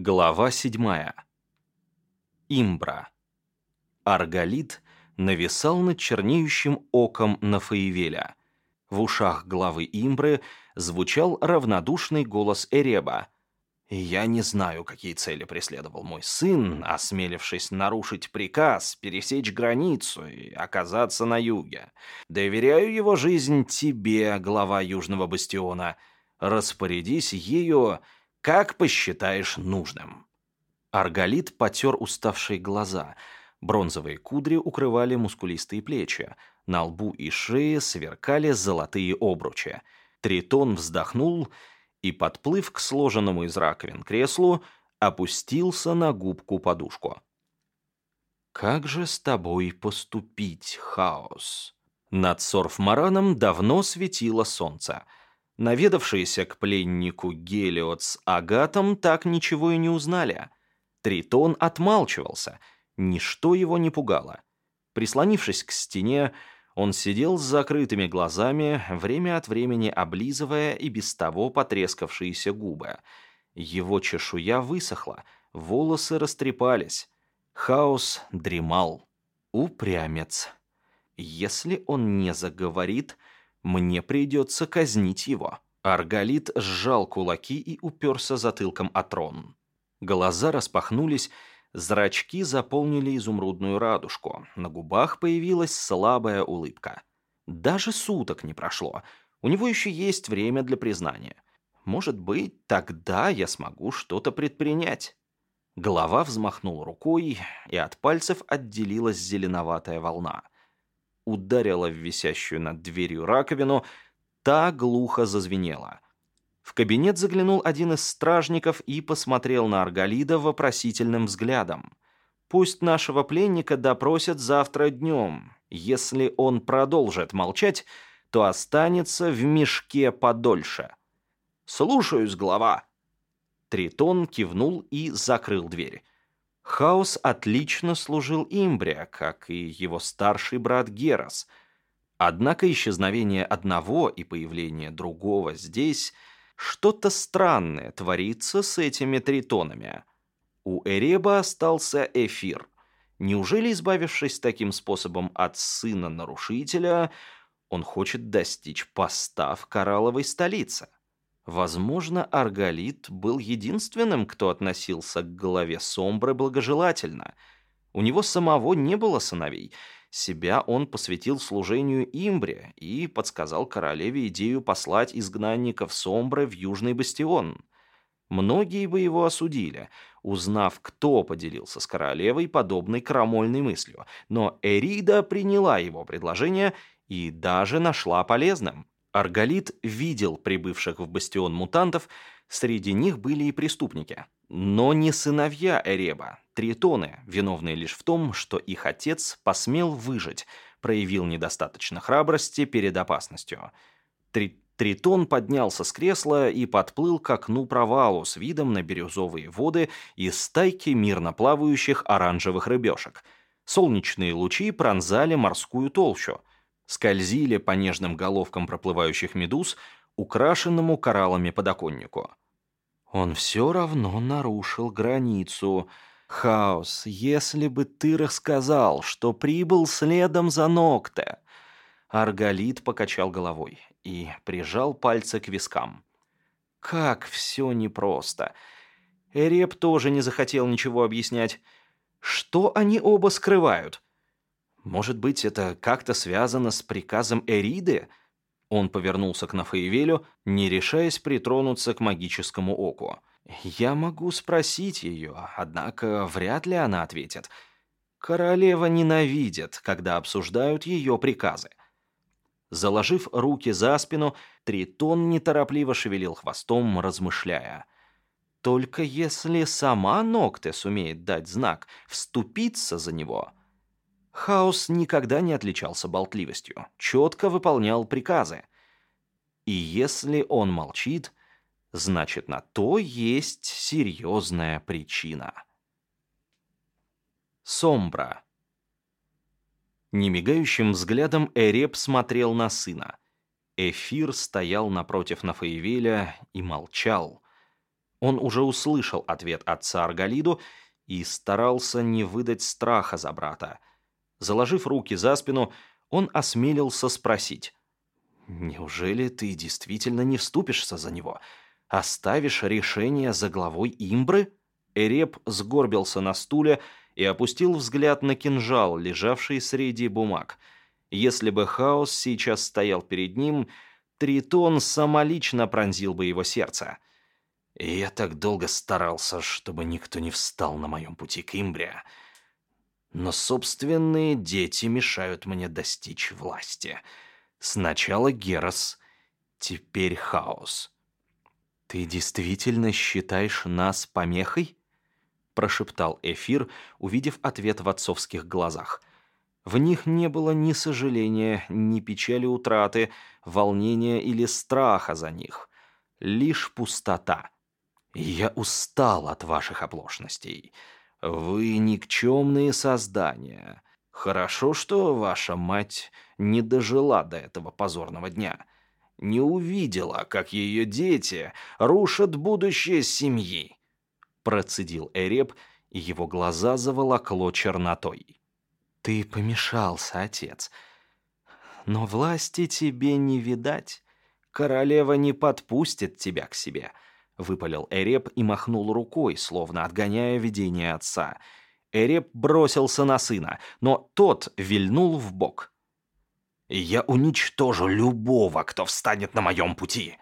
Глава седьмая. Имбра. Арголит нависал над чернеющим оком Нафаевеля. В ушах главы Имбры звучал равнодушный голос Эреба. «Я не знаю, какие цели преследовал мой сын, осмелившись нарушить приказ, пересечь границу и оказаться на юге. Доверяю его жизнь тебе, глава Южного Бастиона. Распорядись ею, как посчитаешь нужным». Арголит потер уставшие глаза. Бронзовые кудри укрывали мускулистые плечи. На лбу и шее сверкали золотые обручи. Тритон вздохнул и, подплыв к сложенному из раковин креслу, опустился на губку-подушку. «Как же с тобой поступить, хаос?» Над Сорфмараном давно светило солнце. Наведавшиеся к пленнику Гелиот с Агатом так ничего и не узнали. Тритон отмалчивался, ничто его не пугало. Прислонившись к стене, он сидел с закрытыми глазами, время от времени облизывая и без того потрескавшиеся губы. Его чешуя высохла, волосы растрепались. Хаос дремал. Упрямец. Если он не заговорит, мне придется казнить его. Арголит сжал кулаки и уперся затылком о трон. Глаза распахнулись, Зрачки заполнили изумрудную радужку. На губах появилась слабая улыбка. Даже суток не прошло. У него еще есть время для признания. Может быть, тогда я смогу что-то предпринять. Голова взмахнула рукой, и от пальцев отделилась зеленоватая волна. Ударила в висящую над дверью раковину, та глухо зазвенела — в кабинет заглянул один из стражников и посмотрел на Арголида вопросительным взглядом. «Пусть нашего пленника допросят завтра днем. Если он продолжит молчать, то останется в мешке подольше». «Слушаюсь, глава!» Тритон кивнул и закрыл дверь. Хаос отлично служил Имбрия, как и его старший брат Герас. Однако исчезновение одного и появление другого здесь – что-то странное творится с этими тритонами. У Эреба остался эфир. Неужели, избавившись таким способом от сына нарушителя, он хочет достичь поста в коралловой столице? Возможно, Арголит был единственным, кто относился к голове Сомбры благожелательно. У него самого не было сыновей — себя он посвятил служению Имбре и подсказал королеве идею послать изгнанников Сомбры в Южный Бастион. Многие бы его осудили, узнав, кто поделился с королевой подобной крамольной мыслью, но Эрида приняла его предложение и даже нашла полезным. Арголит видел прибывших в бастион мутантов, среди них были и преступники. Но не сыновья Эреба, тритоны, виновные лишь в том, что их отец посмел выжить, проявил недостаточно храбрости перед опасностью. Три Тритон поднялся с кресла и подплыл к окну провалу с видом на бирюзовые воды и стайки мирно плавающих оранжевых рыбешек. Солнечные лучи пронзали морскую толщу, скользили по нежным головкам проплывающих медуз, украшенному кораллами подоконнику. Он все равно нарушил границу. Хаос, если бы ты рассказал, что прибыл следом за Нокте. Арголит покачал головой и прижал пальцы к вискам. Как все непросто. Эреп тоже не захотел ничего объяснять. Что они оба скрывают? Может быть, это как-то связано с приказом Эриды? Он повернулся к Нафаевелю, не решаясь притронуться к магическому оку. «Я могу спросить ее, однако вряд ли она ответит. Королева ненавидит, когда обсуждают ее приказы». Заложив руки за спину, Тритон неторопливо шевелил хвостом, размышляя. «Только если сама Нокте сумеет дать знак, вступиться за него...» Хаос никогда не отличался болтливостью, четко выполнял приказы. И если он молчит, значит, на то есть серьезная причина. Сомбра. Немигающим взглядом Эреб смотрел на сына. Эфир стоял напротив Нафаевеля и молчал. Он уже услышал ответ отца Аргалиду и старался не выдать страха за брата. Заложив руки за спину, он осмелился спросить. «Неужели ты действительно не вступишься за него? Оставишь решение за главой имбры?» Эреп сгорбился на стуле и опустил взгляд на кинжал, лежавший среди бумаг. Если бы хаос сейчас стоял перед ним, Тритон самолично пронзил бы его сердце. Я так долго старался, чтобы никто не встал на моем пути к Имбре. Но собственные дети мешают мне достичь власти. Сначала Герос, теперь хаос. «Ты действительно считаешь нас помехой?» прошептал Эфир, увидев ответ в отцовских глазах. В них не было ни сожаления, ни печали утраты, волнения или страха за них. Лишь пустота. «Я устал от ваших оплошностей. Вы никчемные создания. Хорошо, что ваша мать не дожила до этого позорного дня. Не увидела, как ее дети рушат будущее семьи процедил Эреб, и его глаза заволокло чернотой. «Ты помешался, отец. Но власти тебе не видать. Королева не подпустит тебя к себе», — выпалил Эреб и махнул рукой, словно отгоняя видение отца. Эреб бросился на сына, но тот вильнул в бок. «Я уничтожу любого, кто встанет на моем пути»,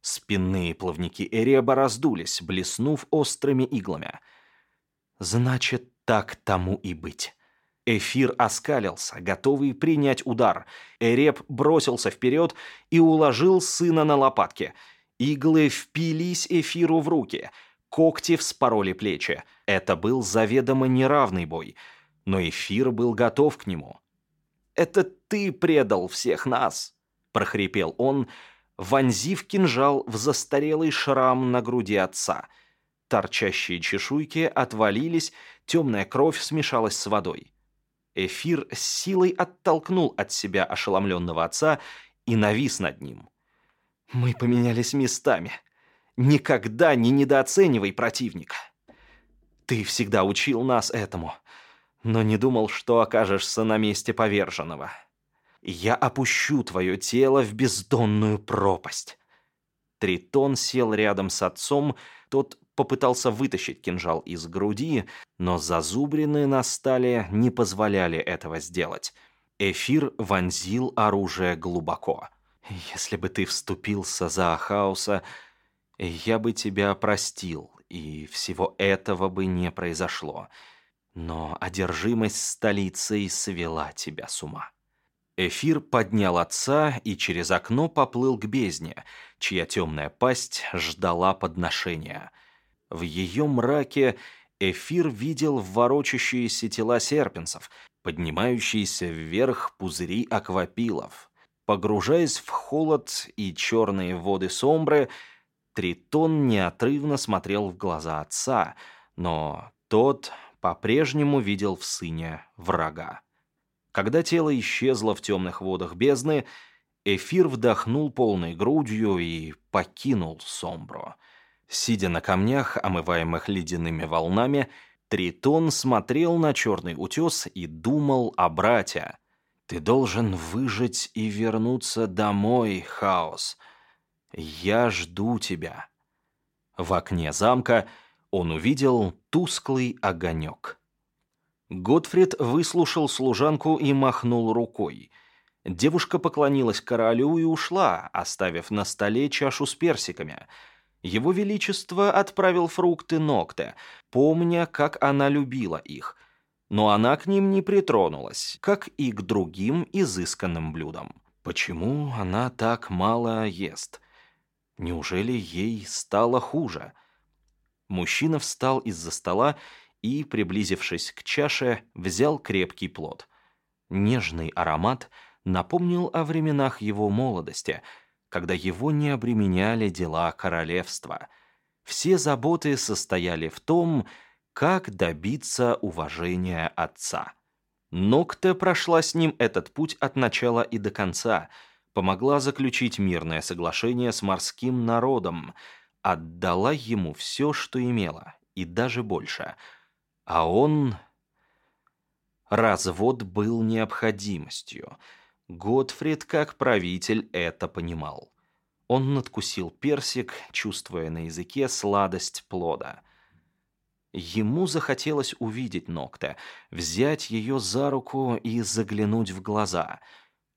Спинные плавники Эреба раздулись, блеснув острыми иглами. «Значит, так тому и быть». Эфир оскалился, готовый принять удар. Эреб бросился вперед и уложил сына на лопатки. Иглы впились Эфиру в руки. Когти вспороли плечи. Это был заведомо неравный бой. Но Эфир был готов к нему. «Это ты предал всех нас!» — прохрипел он, — вонзив кинжал в застарелый шрам на груди отца. Торчащие чешуйки отвалились, темная кровь смешалась с водой. Эфир с силой оттолкнул от себя ошеломленного отца и навис над ним. «Мы поменялись местами. Никогда не недооценивай противника. Ты всегда учил нас этому, но не думал, что окажешься на месте поверженного» я опущу твое тело в бездонную пропасть». Тритон сел рядом с отцом, тот попытался вытащить кинжал из груди, но зазубрины на стале не позволяли этого сделать. Эфир вонзил оружие глубоко. «Если бы ты вступился за Ахауса, я бы тебя простил, и всего этого бы не произошло. Но одержимость столицей свела тебя с ума». Эфир поднял отца и через окно поплыл к бездне, чья темная пасть ждала подношения. В ее мраке Эфир видел ворочащиеся тела серпенцев, поднимающиеся вверх пузыри аквапилов. Погружаясь в холод и черные воды Сомбры, Тритон неотрывно смотрел в глаза отца, но тот по-прежнему видел в сыне врага. Когда тело исчезло в темных водах бездны, Эфир вдохнул полной грудью и покинул Сомбро. Сидя на камнях, омываемых ледяными волнами, Тритон смотрел на черный утес и думал о брате. «Ты должен выжить и вернуться домой, Хаос. Я жду тебя». В окне замка он увидел тусклый огонек. Готфрид выслушал служанку и махнул рукой. Девушка поклонилась королю и ушла, оставив на столе чашу с персиками. Его Величество отправил фрукты Нокте, помня, как она любила их. Но она к ним не притронулась, как и к другим изысканным блюдам. Почему она так мало ест? Неужели ей стало хуже? Мужчина встал из-за стола и, приблизившись к чаше, взял крепкий плод. Нежный аромат напомнил о временах его молодости, когда его не обременяли дела королевства. Все заботы состояли в том, как добиться уважения отца. Нокте прошла с ним этот путь от начала и до конца, помогла заключить мирное соглашение с морским народом, отдала ему все, что имела, и даже больше. А он... Развод был необходимостью. Готфрид, как правитель, это понимал. Он надкусил персик, чувствуя на языке сладость плода. Ему захотелось увидеть Нокта, взять ее за руку и заглянуть в глаза,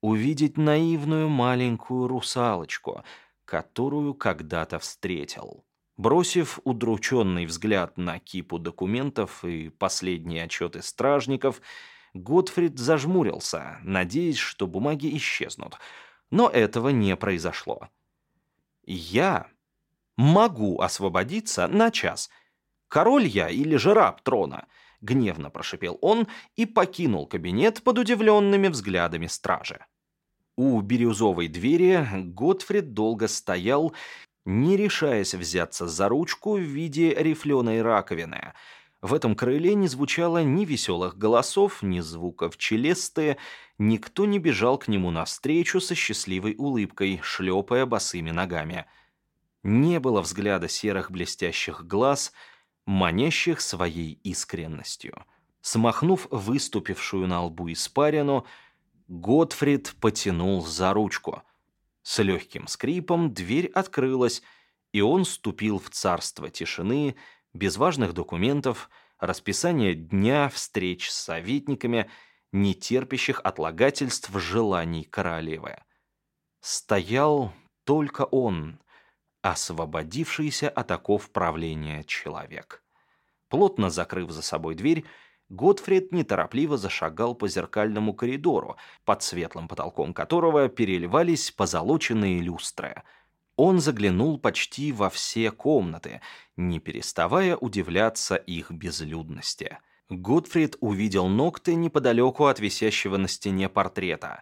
увидеть наивную маленькую русалочку, которую когда-то встретил. Бросив удрученный взгляд на кипу документов и последние отчеты стражников, Готфрид зажмурился, надеясь, что бумаги исчезнут. Но этого не произошло. «Я могу освободиться на час. Король я или же раб трона?» — гневно прошипел он и покинул кабинет под удивленными взглядами стражи. У бирюзовой двери Готфрид долго стоял, не решаясь взяться за ручку в виде рифленой раковины — в этом крыле не звучало ни веселых голосов, ни звуков челесты, никто не бежал к нему навстречу со счастливой улыбкой, шлепая босыми ногами. Не было взгляда серых блестящих глаз, манящих своей искренностью. Смахнув выступившую на лбу испарину, Готфрид потянул за ручку. С легким скрипом дверь открылась, и он ступил в царство тишины, без важных документов, расписания дня, встреч с советниками, не терпящих отлагательств желаний королевы. Стоял только он, освободившийся от оков правления человек. Плотно закрыв за собой дверь, Готфрид неторопливо зашагал по зеркальному коридору, под светлым потолком которого переливались позолоченные люстры — он заглянул почти во все комнаты, не переставая удивляться их безлюдности. Гудфрид увидел ногти неподалеку от висящего на стене портрета.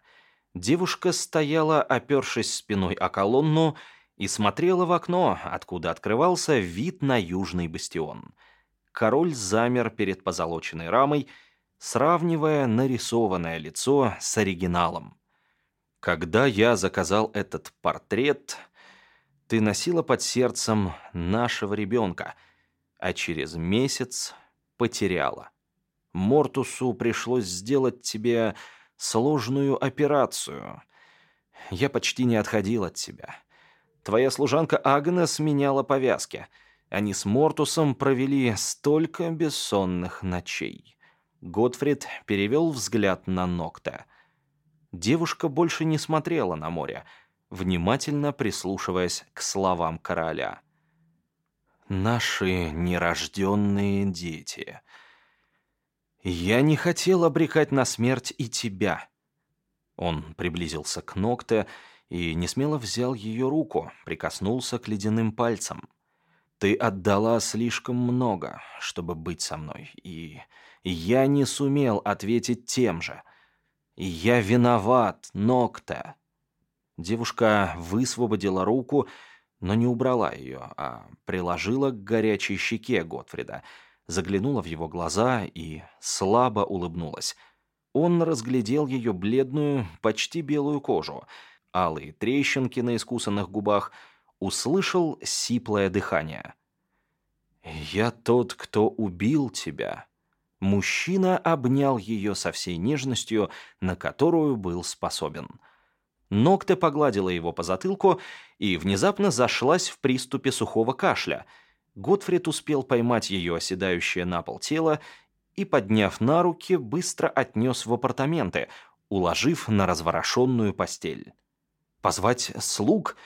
Девушка стояла, опершись спиной о колонну, и смотрела в окно, откуда открывался вид на южный бастион. Король замер перед позолоченной рамой, сравнивая нарисованное лицо с оригиналом. Когда я заказал этот портрет, ты носила под сердцем нашего ребенка, а через месяц потеряла. Мортусу пришлось сделать тебе сложную операцию. Я почти не отходил от тебя. Твоя служанка Агнес меняла повязки. Они с Мортусом провели столько бессонных ночей. Готфрид перевел взгляд на Нокта. Девушка больше не смотрела на море, внимательно прислушиваясь к словам короля. «Наши нерожденные дети. Я не хотел обрекать на смерть и тебя». Он приблизился к Нокте и несмело взял ее руку, прикоснулся к ледяным пальцам. «Ты отдала слишком много, чтобы быть со мной, и я не сумел ответить тем же. Я виноват, Нокте». Девушка высвободила руку, но не убрала ее, а приложила к горячей щеке Готфрида, заглянула в его глаза и слабо улыбнулась. Он разглядел ее бледную, почти белую кожу, алые трещинки на искусанных губах, услышал сиплое дыхание. «Я тот, кто убил тебя». Мужчина обнял ее со всей нежностью, на которую был способен – Ногте погладила его по затылку и внезапно зашлась в приступе сухого кашля. Готфрид успел поймать ее оседающее на пол тело и, подняв на руки, быстро отнес в апартаменты, уложив на разворошенную постель. «Позвать слуг?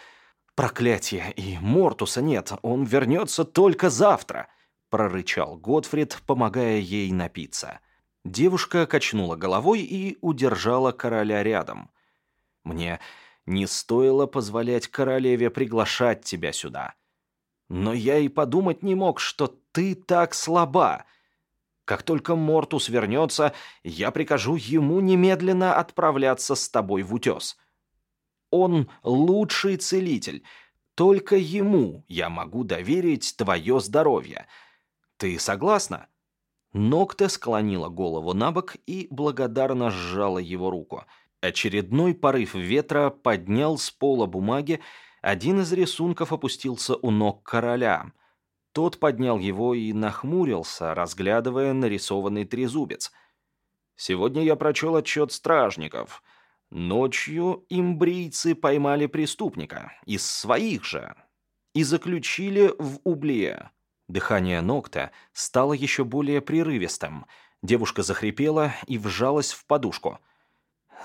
Проклятие! И Мортуса нет, он вернется только завтра!» прорычал Готфрид, помогая ей напиться. Девушка качнула головой и удержала короля рядом. Мне не стоило позволять королеве приглашать тебя сюда. Но я и подумать не мог, что ты так слаба. Как только Мортус вернется, я прикажу ему немедленно отправляться с тобой в утес. Он лучший целитель. Только ему я могу доверить твое здоровье. Ты согласна?» Нокта склонила голову на бок и благодарно сжала его руку – Очередной порыв ветра поднял с пола бумаги, Один из рисунков опустился у ног короля. Тот поднял его и нахмурился, разглядывая нарисованный трезубец. «Сегодня я прочел отчет стражников. Ночью имбрийцы поймали преступника, из своих же, и заключили в Убле». Дыхание Нокта стало еще более прерывистым. Девушка захрипела и вжалась в подушку.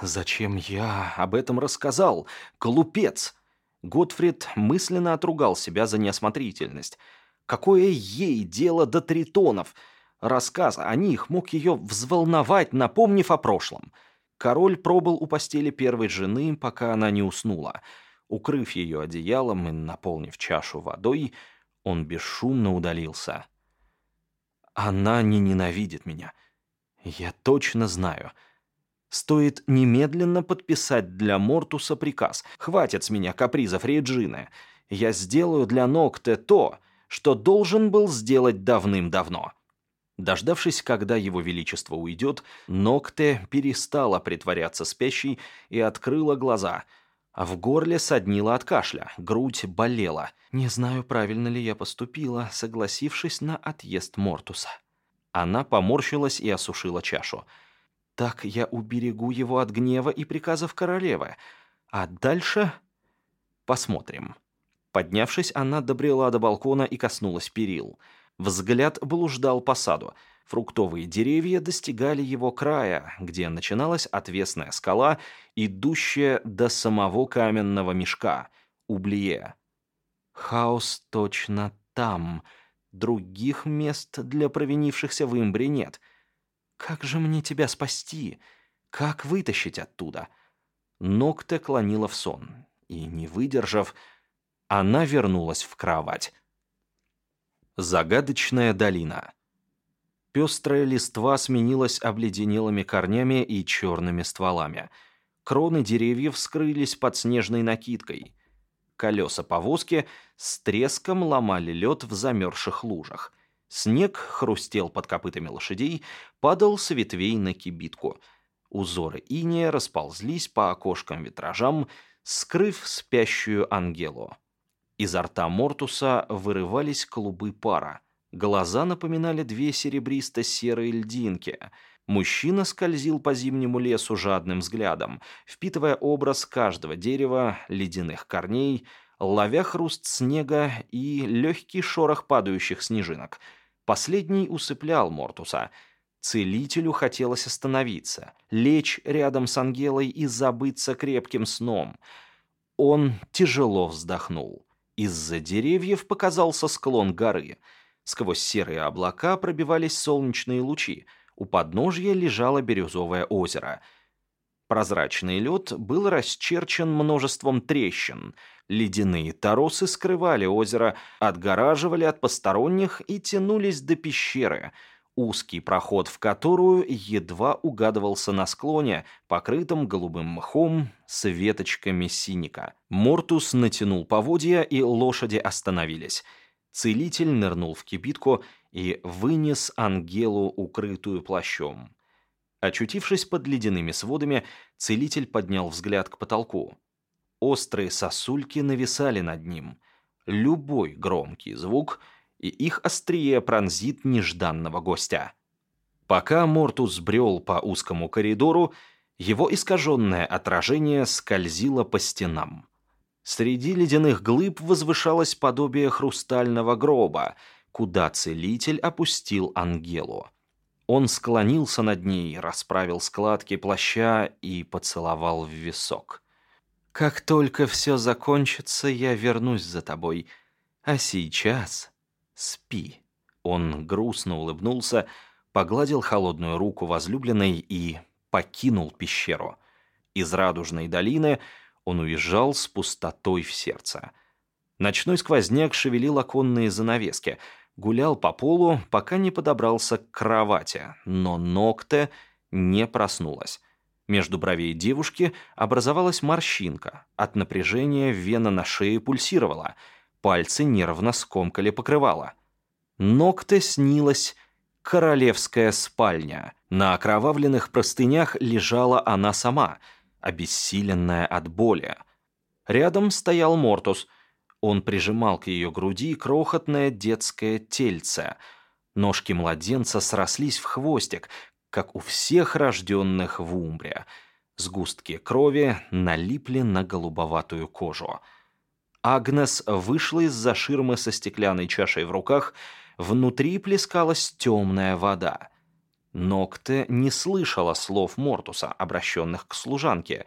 «Зачем я об этом рассказал? Глупец!» Готфрид мысленно отругал себя за неосмотрительность. Какое ей дело до тритонов? Рассказ о них мог ее взволновать, напомнив о прошлом. Король пробыл у постели первой жены, пока она не уснула. Укрыв ее одеялом и наполнив чашу водой, он бесшумно удалился. «Она не ненавидит меня. Я точно знаю». Стоит немедленно подписать для Мортуса приказ. Хватит с меня капризов Реджины. Я сделаю для Нокте то, что должен был сделать давным-давно. Дождавшись, когда его величество уйдет, Нокте перестала притворяться спящей и открыла глаза. А в горле соднила от кашля, грудь болела. Не знаю, правильно ли я поступила, согласившись на отъезд Мортуса. Она поморщилась и осушила чашу. Так я уберегу его от гнева и приказов королевы. А дальше посмотрим. Поднявшись, она добрела до балкона и коснулась перил. Взгляд блуждал по саду. Фруктовые деревья достигали его края, где начиналась отвесная скала, идущая до самого каменного мешка, Ублие. Хаос точно там. Других мест для провинившихся в Имбре нет — «Как же мне тебя спасти? Как вытащить оттуда?» Ногте клонила в сон, и, не выдержав, она вернулась в кровать. Загадочная долина. Пестрая листва сменилась обледенелыми корнями и черными стволами. Кроны деревьев скрылись под снежной накидкой. Колеса повозки с треском ломали лед в замерзших лужах. Снег хрустел под копытами лошадей, падал с ветвей на кибитку. Узоры иния расползлись по окошкам витражам, скрыв спящую Ангелу. Изо рта Мортуса вырывались клубы пара. Глаза напоминали две серебристо-серые льдинки. Мужчина скользил по зимнему лесу жадным взглядом, впитывая образ каждого дерева, ледяных корней, ловя хруст снега и легкий шорох падающих снежинок — Последний усыплял Мортуса. Целителю хотелось остановиться, лечь рядом с Ангелой и забыться крепким сном. Он тяжело вздохнул. Из-за деревьев показался склон горы. Сквозь серые облака пробивались солнечные лучи. У подножья лежало бирюзовое озеро — Прозрачный лед был расчерчен множеством трещин. Ледяные торосы скрывали озеро, отгораживали от посторонних и тянулись до пещеры, узкий проход в которую едва угадывался на склоне, покрытом голубым мхом с веточками синика. Мортус натянул поводья, и лошади остановились. Целитель нырнул в кибитку и вынес Ангелу, укрытую плащом. Очутившись под ледяными сводами, целитель поднял взгляд к потолку. Острые сосульки нависали над ним. Любой громкий звук, и их острие пронзит нежданного гостя. Пока Мортус брел по узкому коридору, его искаженное отражение скользило по стенам. Среди ледяных глыб возвышалось подобие хрустального гроба, куда целитель опустил Ангелу. Он склонился над ней, расправил складки плаща и поцеловал в висок. «Как только все закончится, я вернусь за тобой. А сейчас спи». Он грустно улыбнулся, погладил холодную руку возлюбленной и покинул пещеру. Из радужной долины он уезжал с пустотой в сердце. Ночной сквозняк шевелил оконные занавески — гулял по полу, пока не подобрался к кровати, но Нокте не проснулась. Между бровей девушки образовалась морщинка. От напряжения вена на шее пульсировала. Пальцы нервно скомкали покрывало. Нокте снилась королевская спальня. На окровавленных простынях лежала она сама, обессиленная от боли. Рядом стоял Мортус. Он прижимал к ее груди крохотное детское тельце. Ножки младенца срослись в хвостик, как у всех рожденных в Умбре. Сгустки крови налипли на голубоватую кожу. Агнес вышла из-за ширмы со стеклянной чашей в руках, внутри плескалась темная вода. Нокте не слышала слов Мортуса, обращенных к служанке,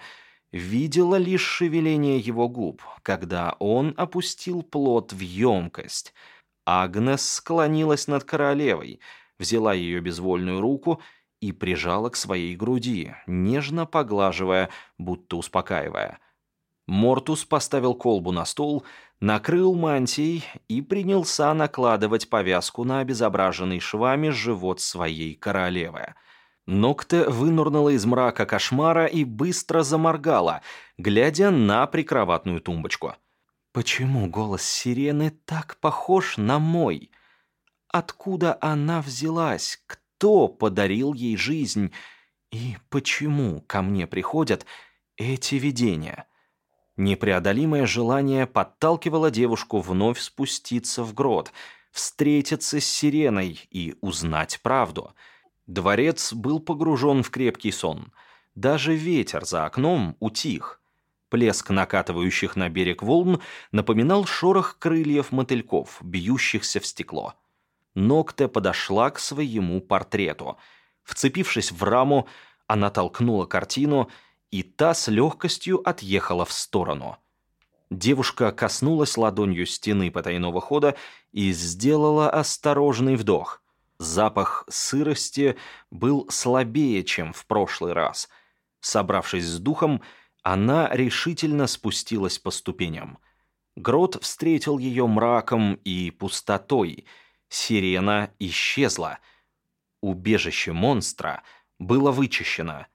видела лишь шевеление его губ, когда он опустил плод в емкость. Агнес склонилась над королевой, взяла ее безвольную руку и прижала к своей груди, нежно поглаживая, будто успокаивая. Мортус поставил колбу на стол, накрыл мантией и принялся накладывать повязку на обезображенный швами живот своей королевы. Нокте вынурнула из мрака кошмара и быстро заморгала, глядя на прикроватную тумбочку. «Почему голос сирены так похож на мой? Откуда она взялась? Кто подарил ей жизнь и почему ко мне приходят эти видения. Непреодолимое желание подталкивало девушку вновь спуститься в грот, встретиться с сиреной и узнать правду. Дворец был погружен в крепкий сон. Даже ветер за окном утих. Плеск накатывающих на берег волн напоминал шорох крыльев мотыльков, бьющихся в стекло. Нокте подошла к своему портрету. Вцепившись в раму, она толкнула картину, и та с легкостью отъехала в сторону. Девушка коснулась ладонью стены потайного хода и сделала осторожный вдох. Запах сырости был слабее, чем в прошлый раз. Собравшись с духом, она решительно спустилась по ступеням. Грот встретил ее мраком и пустотой — Сирена исчезла. Убежище монстра было вычищено.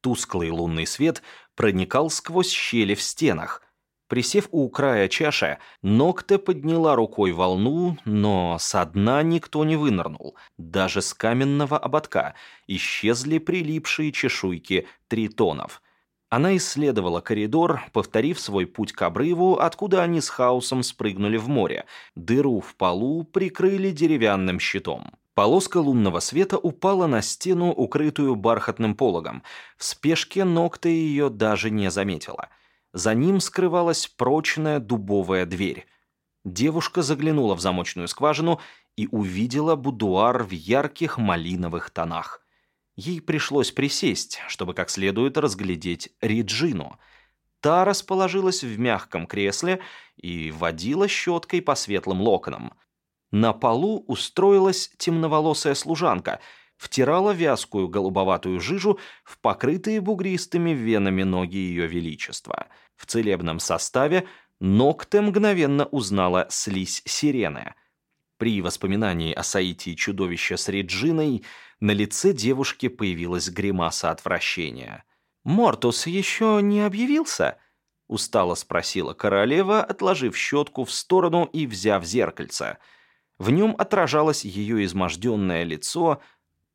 Тусклый лунный свет проникал сквозь щели в стенах. Присев у края чаши, Нокте подняла рукой волну, но со дна никто не вынырнул. Даже с каменного ободка исчезли прилипшие чешуйки тритонов — она исследовала коридор, повторив свой путь к обрыву, откуда они с хаосом спрыгнули в море. Дыру в полу прикрыли деревянным щитом. Полоска лунного света упала на стену, укрытую бархатным пологом. В спешке ногта ее даже не заметила. За ним скрывалась прочная дубовая дверь. Девушка заглянула в замочную скважину и увидела будуар в ярких малиновых тонах. Ей пришлось присесть, чтобы как следует разглядеть Риджину. Та расположилась в мягком кресле и водила щеткой по светлым локонам. На полу устроилась темноволосая служанка, втирала вязкую голубоватую жижу в покрытые бугристыми венами ноги ее величества. В целебном составе Ногте мгновенно узнала слизь сирены. При воспоминании о соитии чудовища с Реджиной на лице девушки появилась гримаса отвращения. «Мортус еще не объявился?» — устало спросила королева, отложив щетку в сторону и взяв зеркальце. В нем отражалось ее изможденное лицо,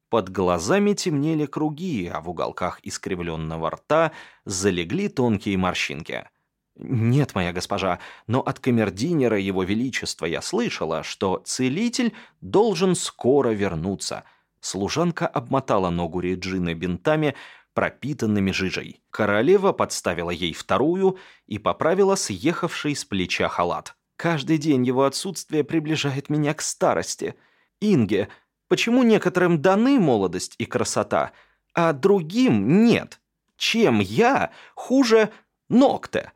под глазами темнели круги, а в уголках искривленного рта залегли тонкие морщинки. «Нет, моя госпожа, но от камердинера его величества я слышала, что целитель должен скоро вернуться». Служанка обмотала ногу Реджины бинтами, пропитанными жижей. Королева подставила ей вторую и поправила съехавший с плеча халат. «Каждый день его отсутствие приближает меня к старости. Инге, почему некоторым даны молодость и красота, а другим нет? Чем я хуже Ногте?»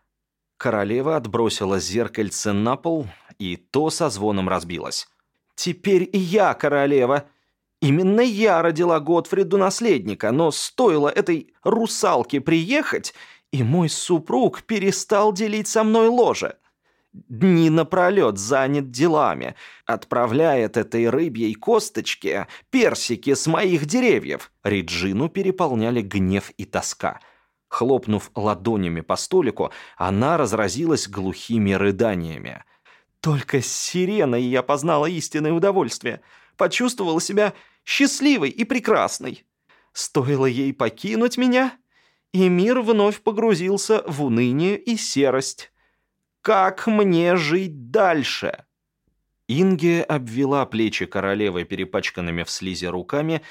Королева отбросила зеркальце на пол, и то со звоном разбилось. «Теперь и я королева. Именно я родила Готфриду наследника, но стоило этой русалке приехать, и мой супруг перестал делить со мной ложе. Дни напролет занят делами, отправляет этой рыбьей косточке персики с моих деревьев». Риджину переполняли гнев и тоска – Хлопнув ладонями по столику, она разразилась глухими рыданиями. «Только с сиреной я познала истинное удовольствие. Почувствовала себя счастливой и прекрасной. Стоило ей покинуть меня, и мир вновь погрузился в уныние и серость. Как мне жить дальше?» Инге обвела плечи королевы перепачканными в слизи руками,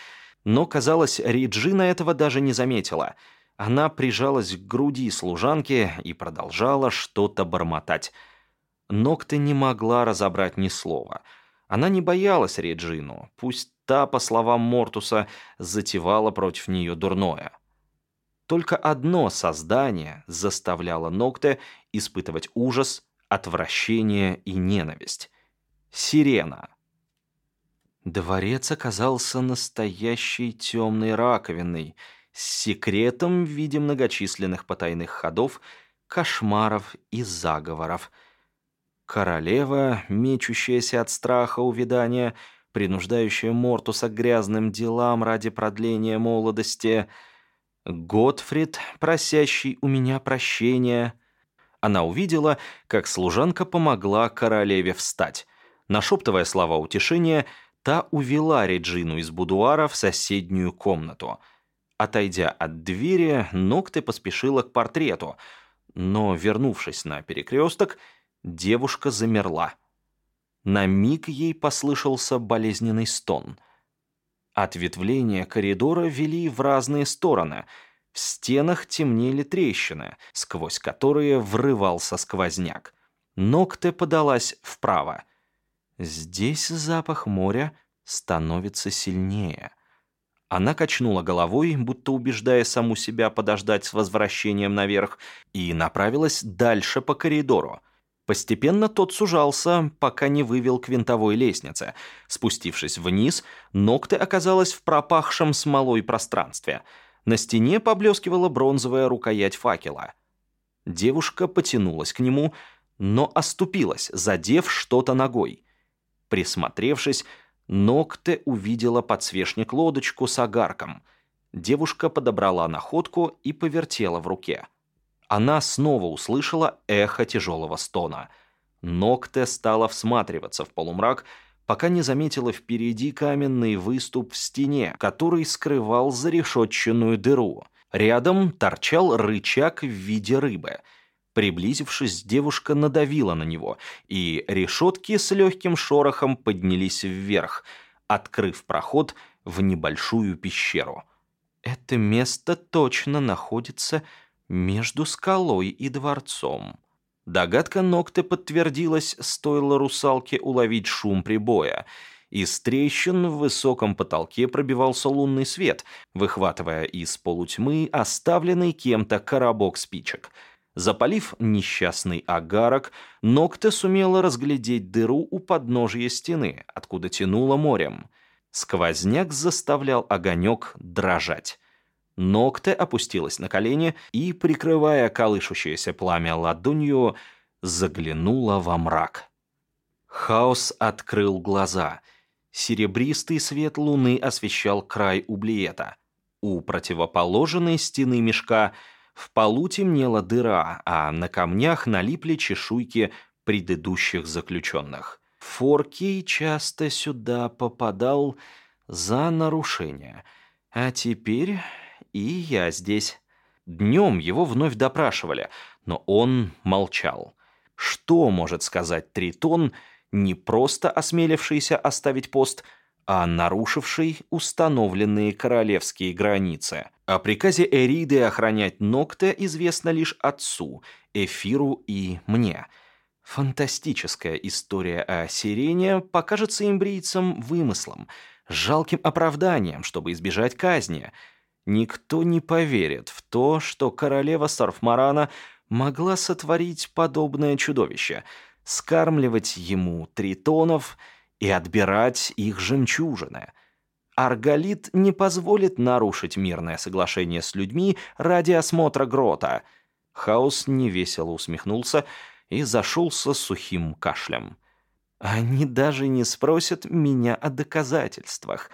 но, казалось, Риджина этого даже не заметила. Она прижалась к груди служанки и продолжала что-то бормотать. Ногты не могла разобрать ни слова. Она не боялась Реджину, пусть та, по словам Мортуса, затевала против нее дурное. Только одно создание заставляло Ногте испытывать ужас, отвращение и ненависть. Сирена. Дворец оказался настоящей темной раковиной с секретом в виде многочисленных потайных ходов, кошмаров и заговоров. Королева, мечущаяся от страха увядания, принуждающая Мортуса к грязным делам ради продления молодости, Готфрид, просящий у меня прощения. Она увидела, как служанка помогла королеве встать. Нашептывая слова утешения, та увела Реджину из будуара в соседнюю комнату. Отойдя от двери, Ногте поспешила к портрету, но, вернувшись на перекресток, девушка замерла. На миг ей послышался болезненный стон. Ответвления коридора вели в разные стороны. В стенах темнели трещины, сквозь которые врывался сквозняк. Ногте подалась вправо. Здесь запах моря становится сильнее. Она качнула головой, будто убеждая саму себя подождать с возвращением наверх, и направилась дальше по коридору. Постепенно тот сужался, пока не вывел к винтовой лестнице. Спустившись вниз, ногты оказалась в пропахшем смолой пространстве. На стене поблескивала бронзовая рукоять факела. Девушка потянулась к нему, но оступилась, задев что-то ногой. Присмотревшись, Ногте увидела подсвечник-лодочку с огарком. Девушка подобрала находку и повертела в руке. Она снова услышала эхо тяжелого стона. Ногте стала всматриваться в полумрак, пока не заметила впереди каменный выступ в стене, который скрывал зарешетченную дыру. Рядом торчал рычаг в виде рыбы — Приблизившись, девушка надавила на него, и решетки с легким шорохом поднялись вверх, открыв проход в небольшую пещеру. Это место точно находится между скалой и дворцом. Догадка Ногте подтвердилась, стоило русалке уловить шум прибоя. Из трещин в высоком потолке пробивался лунный свет, выхватывая из полутьмы оставленный кем-то коробок спичек — Запалив несчастный агарок, Ногте сумела разглядеть дыру у подножия стены, откуда тянуло морем. Сквозняк заставлял огонек дрожать. Ногте опустилась на колени и, прикрывая колышущееся пламя ладонью, заглянула во мрак. Хаос открыл глаза. Серебристый свет луны освещал край ублиета. У противоположной стены мешка — в полу темнела дыра, а на камнях налипли чешуйки предыдущих заключенных. Форкей часто сюда попадал за нарушение. А теперь и я здесь. Днем его вновь допрашивали, но он молчал. Что может сказать Тритон, не просто осмелившийся оставить пост, а нарушивший установленные королевские границы. О приказе Эриды охранять Нокте известно лишь отцу, Эфиру и мне. Фантастическая история о Сирене покажется имбрийцам вымыслом, жалким оправданием, чтобы избежать казни. Никто не поверит в то, что королева Сарфмарана могла сотворить подобное чудовище, скармливать ему тритонов — и отбирать их жемчужины. Арголит не позволит нарушить мирное соглашение с людьми ради осмотра грота. Хаос невесело усмехнулся и зашелся сухим кашлем. Они даже не спросят меня о доказательствах.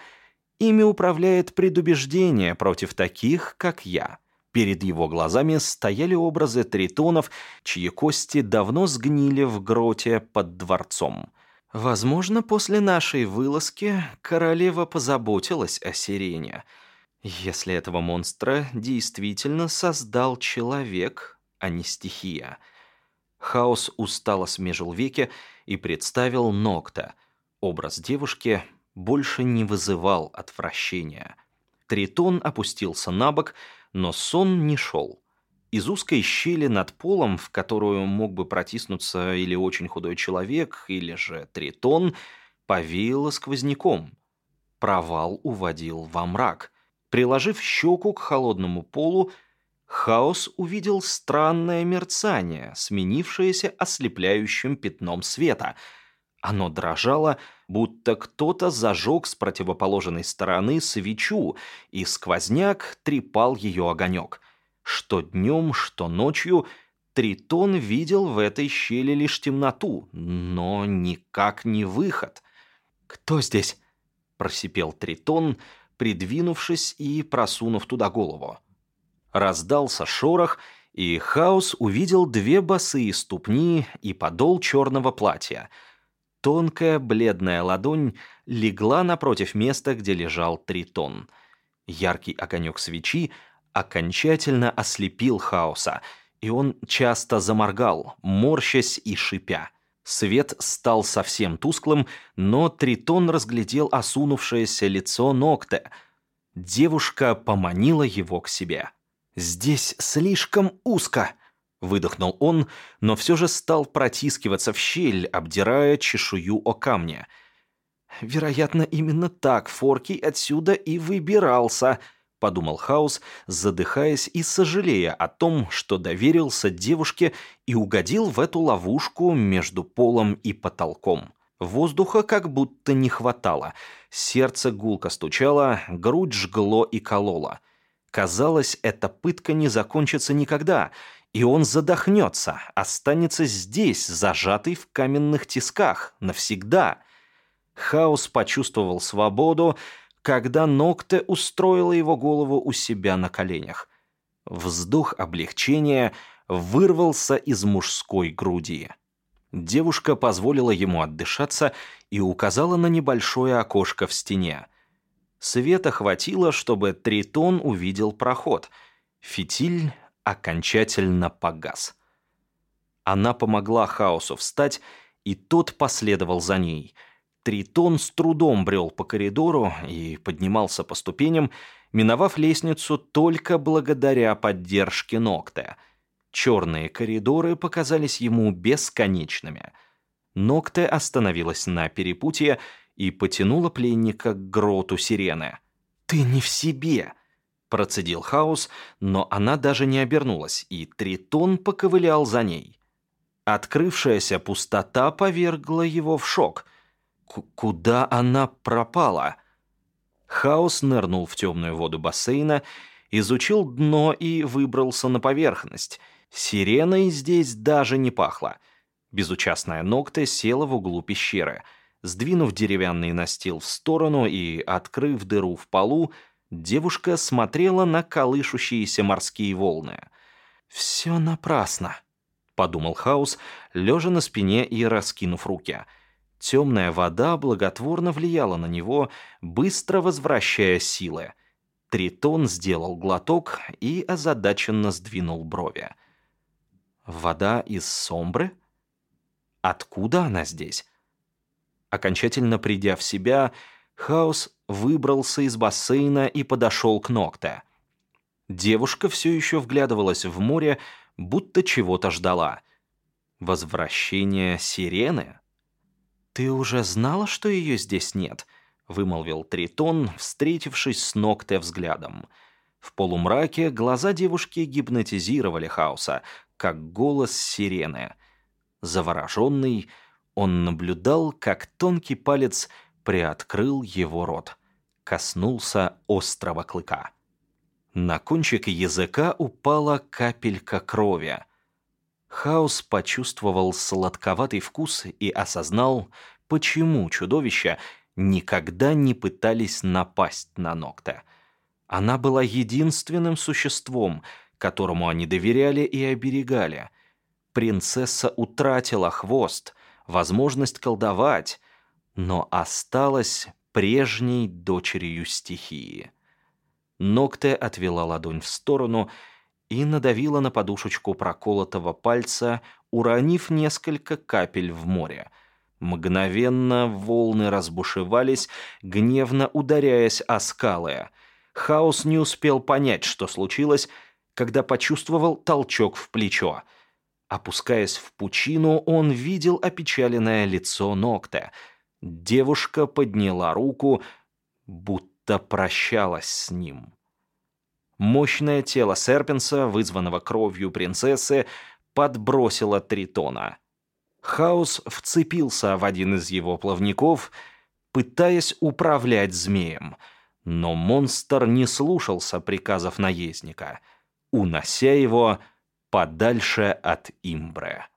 Ими управляет предубеждение против таких, как я. Перед его глазами стояли образы тритонов, чьи кости давно сгнили в гроте под дворцом. Возможно, после нашей вылазки королева позаботилась о сирене. Если этого монстра действительно создал человек, а не стихия. Хаос устало смежил веки и представил Нокта. Образ девушки больше не вызывал отвращения. Тритон опустился на бок, но сон не шел. Из узкой щели над полом, в которую мог бы протиснуться или очень худой человек, или же тритон, повеяло сквозняком. Провал уводил во мрак. Приложив щеку к холодному полу, Хаос увидел странное мерцание, сменившееся ослепляющим пятном света. Оно дрожало, будто кто-то зажег с противоположной стороны свечу, и сквозняк трепал ее огонек. Что днем, что ночью Тритон видел в этой щели лишь темноту, но никак не выход. «Кто здесь?» — просипел Тритон, придвинувшись и просунув туда голову. Раздался шорох, и Хаос увидел две босые ступни и подол черного платья. Тонкая бледная ладонь легла напротив места, где лежал Тритон. Яркий огонек свечи окончательно ослепил хаоса, и он часто заморгал, морщась и шипя. Свет стал совсем тусклым, но Тритон разглядел осунувшееся лицо Нокте. Девушка поманила его к себе. «Здесь слишком узко!» — выдохнул он, но все же стал протискиваться в щель, обдирая чешую о камне. «Вероятно, именно так Форки отсюда и выбирался», — подумал Хаус, задыхаясь и сожалея о том, что доверился девушке и угодил в эту ловушку между полом и потолком. Воздуха как будто не хватало. Сердце гулко стучало, грудь жгло и кололо. Казалось, эта пытка не закончится никогда, и он задохнется, останется здесь, зажатый в каменных тисках, навсегда. Хаос почувствовал свободу, когда Нокте устроила его голову у себя на коленях. Вздох облегчения вырвался из мужской груди. Девушка позволила ему отдышаться и указала на небольшое окошко в стене. Света хватило, чтобы Тритон увидел проход. Фитиль окончательно погас. Она помогла Хаосу встать, и тот последовал за ней — Тритон с трудом брел по коридору и поднимался по ступеням, миновав лестницу только благодаря поддержке Нокте. Черные коридоры показались ему бесконечными. Нокте остановилась на перепутье и потянула пленника к гроту сирены. «Ты не в себе!» Процедил хаос, но она даже не обернулась, и Тритон поковылял за ней. Открывшаяся пустота повергла его в шок — Куда она пропала? Хаос нырнул в темную воду бассейна, изучил дно и выбрался на поверхность. Сиреной здесь даже не пахло. Безучастная ногта села в углу пещеры. Сдвинув деревянный настил в сторону и открыв дыру в полу, девушка смотрела на колышущиеся морские волны. «Все напрасно», — подумал Хаус, лежа на спине и раскинув руки — Темная вода благотворно влияла на него, быстро возвращая силы. Тритон сделал глоток и озадаченно сдвинул брови. «Вода из Сомбры? Откуда она здесь?» Окончательно придя в себя, Хаос выбрался из бассейна и подошел к Нокте. Девушка все еще вглядывалась в море, будто чего-то ждала. Возвращение сирены? «Ты уже знала, что ее здесь нет?» — вымолвил Тритон, встретившись с Нокте взглядом. В полумраке глаза девушки гипнотизировали Хауса, как голос сирены. Завороженный, он наблюдал, как тонкий палец приоткрыл его рот, коснулся острого клыка. На кончик языка упала капелька крови — Хаус почувствовал сладковатый вкус и осознал, почему чудовища никогда не пытались напасть на Нокта. Она была единственным существом, которому они доверяли и оберегали. Принцесса утратила хвост, возможность колдовать, но осталась прежней дочерью стихии. Нокте отвела ладонь в сторону и надавила на подушечку проколотого пальца, уронив несколько капель в море. Мгновенно волны разбушевались, гневно ударяясь о скалы. Хаос не успел понять, что случилось, когда почувствовал толчок в плечо. Опускаясь в пучину, он видел опечаленное лицо Нокта. Девушка подняла руку, будто прощалась с ним. Мощное тело Серпенса, вызванного кровью принцессы, подбросило Тритона. Хаос вцепился в один из его плавников, пытаясь управлять змеем, но монстр не слушался приказов наездника, унося его подальше от Имбре.